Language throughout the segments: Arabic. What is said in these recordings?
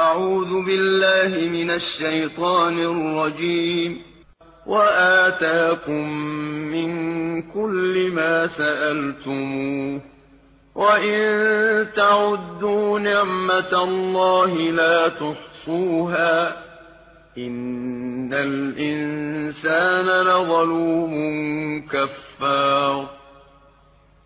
أعوذ بالله من الشيطان الرجيم. وآتاكم من كل ما سألتموه. وإن تعدوا نعمة الله لا تحصوها. إن الإنسان لظلوم كفار.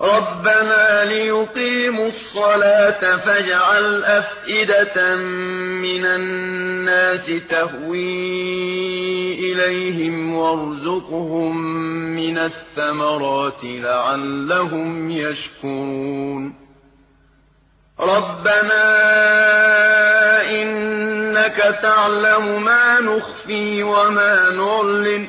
ربنا ليقيموا الصلاة فاجعل أفئدة من الناس تهوي إليهم وارزقهم من الثمرات لعلهم يشكرون ربنا إنك تعلم ما نخفي وما نعلن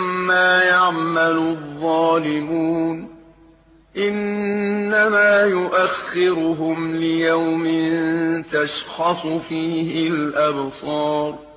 يعمل الظالمون إنما يؤخرهم ليوم تشخص فيه الأبصار